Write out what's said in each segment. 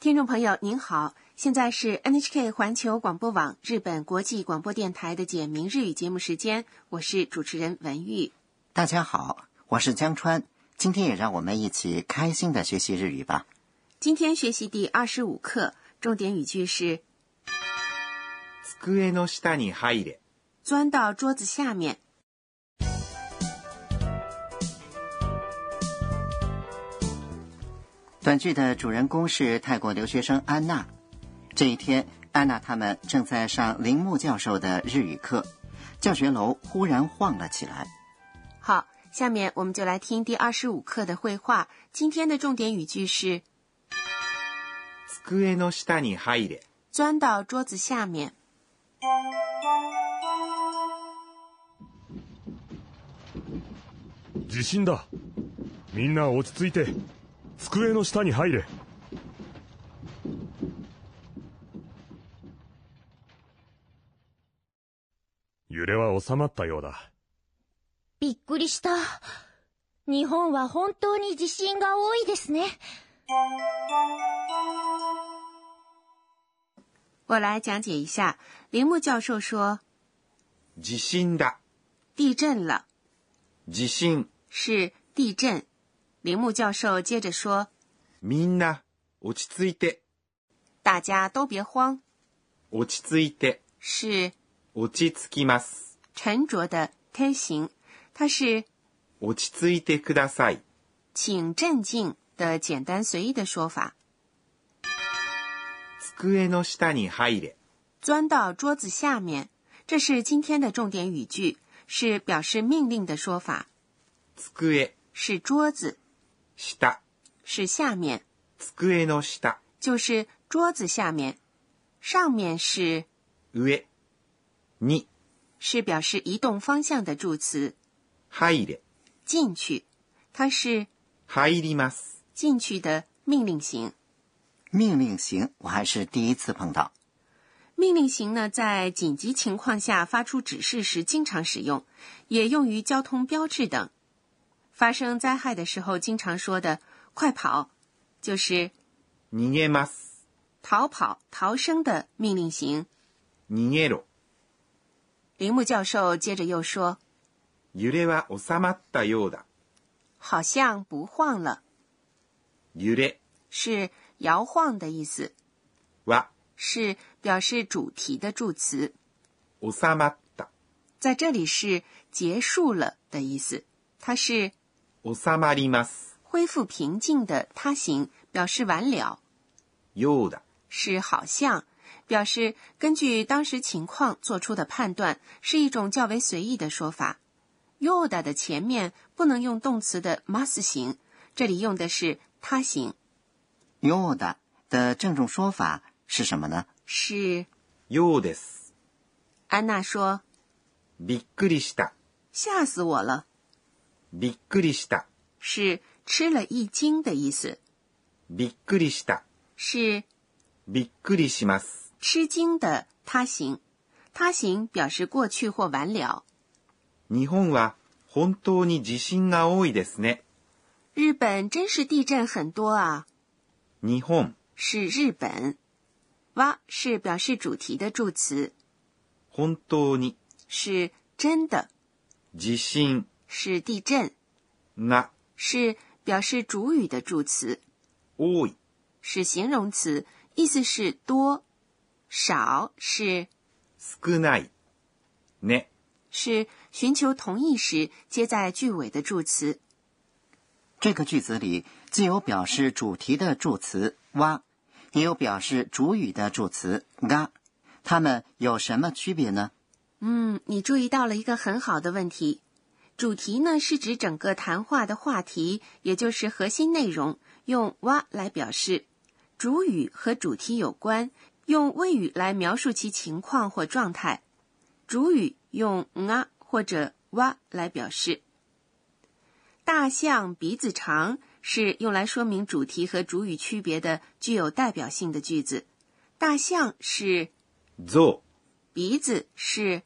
听众朋友您好，现在是 NHK 环球广播网日本国际广播电台的简明日语节目时间，我是主持人文玉。大家好，我是江川，今天也让我们一起开心的学习日语吧。今天学习第二十五课，重点语句是机の下に入れ。钻到桌子下面。 短剧的主人公是泰国留学生安娜。这一天，安娜他们正在上铃木教授的日语课，教学楼忽然晃了起来。好，下面我们就来听第二十五课的绘画。今天的重点语句是机の下に入れ。钻到桌子下面。地震だみんな落ち着いて 机の下に入れ揺れは収まったようだびっくりした。日本は本当に地震が多いですね。我来讲解一下。铃木教授说地震だ。：“地震了，地震。是地震。”铃木教授接着说みんな、落ち着いて。：“大家都别慌，落ち着いて。是落ち着きます。沉着的推形，它是落ち着いてください。请镇静的简单随意的说法。机の下に入れ。钻到桌子下面，这是今天的重点语句，是表示命令的说法。机、是桌子， ”下。是下面，机の下。就是桌子下面。上面是上。に、是表示移动方向的助词。入れ。进去，它是入ります。进去的命令型。命令型我还是第一次碰到。命令型呢，在紧急情况下发出指示时经常使用，也用于交通标志等。 发生灾害的时候经常说的“快跑”，就是逃げます。逃跑、逃生的命令型。逃げろ。铃木教授接着又说揺れは収まったようだ。：“好像不晃了。揺れ”是摇晃的意思，は是表示主题的助词。収まった。在这里是结束了的意思，它是 収まります。恢复平静的他形，表示完了。ようだ。是好像，表示根据当时情况做出的判断，是一种较为随意的说法。yoda 的前面不能用动词的 mas 形，这里用的是他形， yoda 的郑重说法是什么呢？是ようです。安娜说びっくりした。：“吓死我了！” びっくりした。是吃了一惊的意思，びっくりした。是びっくりします。吃惊的他形。他形表示过去或完了。日本は本当に地震が多いですね。日本真是地震很多啊！日本、是日本。哇是表示主题的助词，本当に、是真的。地震 是地震，が是表示主语的助词，多い。是形容词，意思是多、少，是少ない。ね。是寻求同意时接在句尾的助词。这个句子里既有表示主题的助词哇，也有表示主语的助词嘎，它们有什么区别呢？嗯，你注意到了一个很好的问题。 主题呢是指整个谈话的话题，也就是核心内容，用哇来表示；主语和主题有关，用谓语来描述其情况或状态。主语用啊或者哇来表示。大象鼻子长是用来说明主题和主语区别的具有代表性的句子。大象是象、鼻子是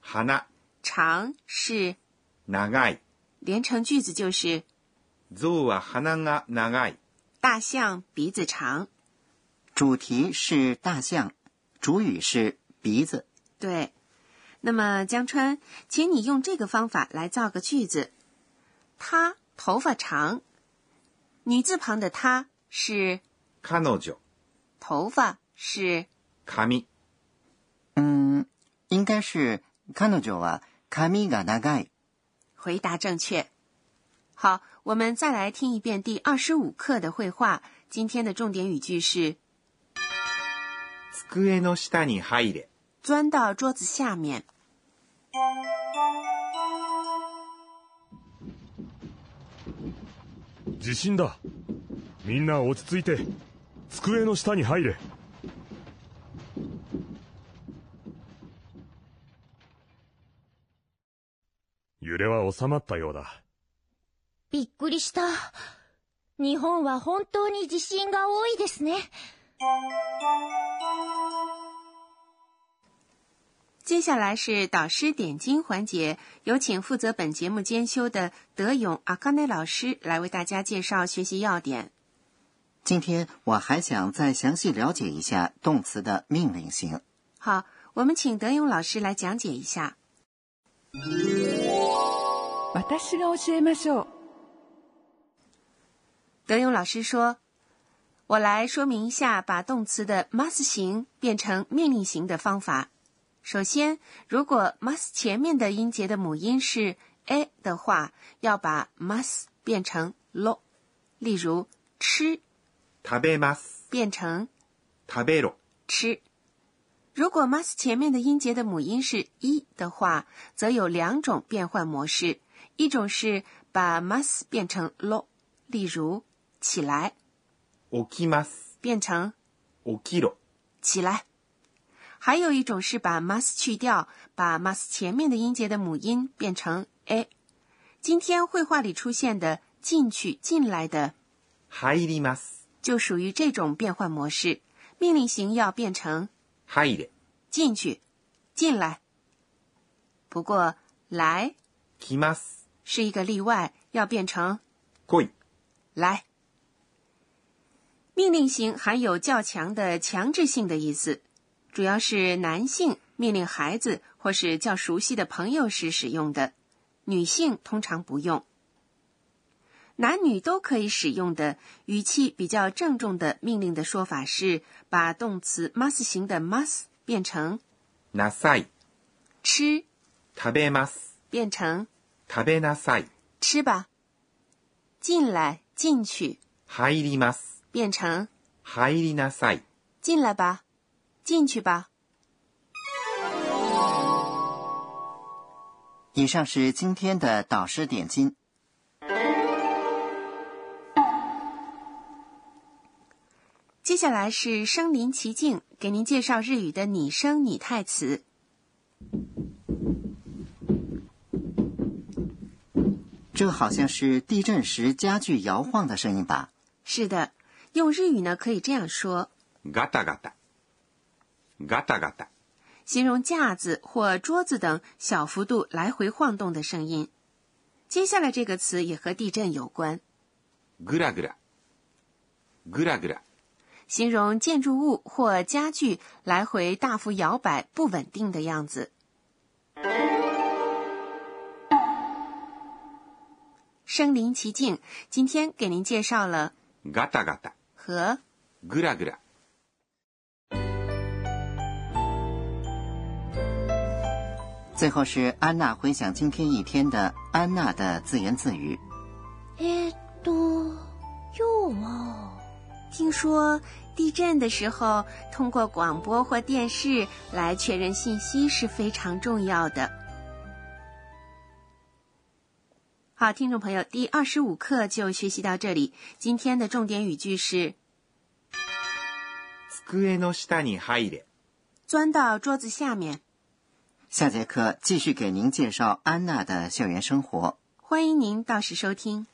鼻、长是長い。连成句子就是象は鼻が長い。大象鼻子长。 主题是大象，主语是鼻子。对。那么江川，请你用这个方法来造个句子。她头发长，女字旁的她是彼女、头发是髪、嗯，应该是彼女は髪が長い。 回答正确。好，我们再来听一遍第二十五课的绘画。今天的重点语句是机の下に入れ。钻到桌子下面。地震だみんな落ち着いて机の下に入れ 揺れは収まったようだびっくりした。日本は本当に地震が多いですね。接下来是导师点睛环节，有请负责本节目监修的德勇阿卡内老师来为大家介绍学习要点。今天我还想再详细了解一下动词的命令型。好，我们请德勇老师来讲解一下。 私が教えましょう。德勇老师说：“我来说明一下把动词的 must 型变成命令型的方法。首先，如果 must 前面的音节的母音是 a 的话，要把 must 变成 lo。例如，吃食べます。变成食べろ。吃。如果 must 前面的音节的母音是一的话，则有两种变换模式： 一种是把 must 变成 lo，例如起来起きます。变成起きろ。起来。还有一种是把 must 去掉，把 must 前面的音节的母音变成 a。今天绘画里出现的进去、进来的，入ります。就属于这种变换模式。命令型要变成入れ。进去、进来。不过来来ます。 是一个例外，要变成来い。来。命令型含有较强的强制性的意思，主要是男性命令孩子或是较熟悉的朋友时使用的，女性通常不用。男女都可以使用的语气比较郑重的命令的说法是，把动词 must 型的 must 变成なさい。吃，食べます。变成 食べなさい。吃吧。进来，进去，入ります。变成入りなさい。进来吧，进去吧。以上是今天的导师点睛。接下来是身临其境，给您介绍日语的拟声拟态词。 这好像是地震时家具摇晃的声音吧？是的，用日语呢可以这样说，ガタガタ。ガタガタ。形容架子或桌子等小幅度来回晃动的声音。接下来这个词也和地震有关，ぐらぐら。ぐらぐら。形容建筑物或家具来回大幅摇摆、不稳定的样子。 身临其境，今天给您介绍了ガタガタ。和ぐらぐら。最后是安娜回想今天一天的安娜的自言自语。えーっと、今日は、听说地震的时候，通过广播或电视来确认信息是非常重要的。 好，听众朋友，第二十五课就学习到这里。今天的重点语句是机の下に入れ。钻到桌子下面。下节课继续给您介绍安娜的校园生活。欢迎您到时收听。